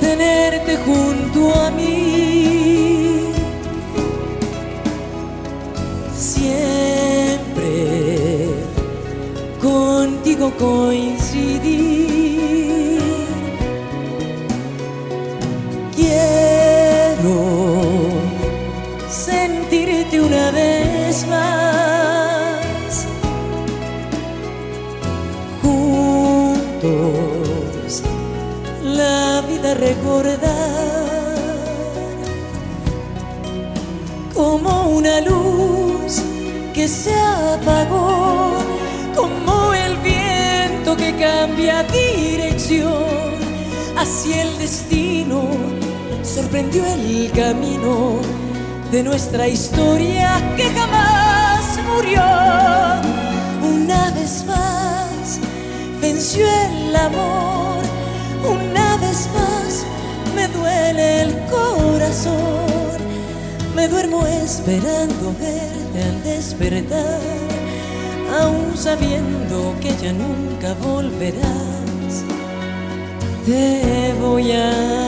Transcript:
tenerte junto a mí. Siempre contigo coincidir. Quiero sentirte una vez más. Juntos la vida recordar como una luz que se apagó, como el viento que cambia dirección hacia el destino, sorprendió el camino de nuestra historia que jamás murió. Una vez más venció el amor, me duermo esperando verte al despertar, aún sabiendo que ya nunca volverás. Te voy a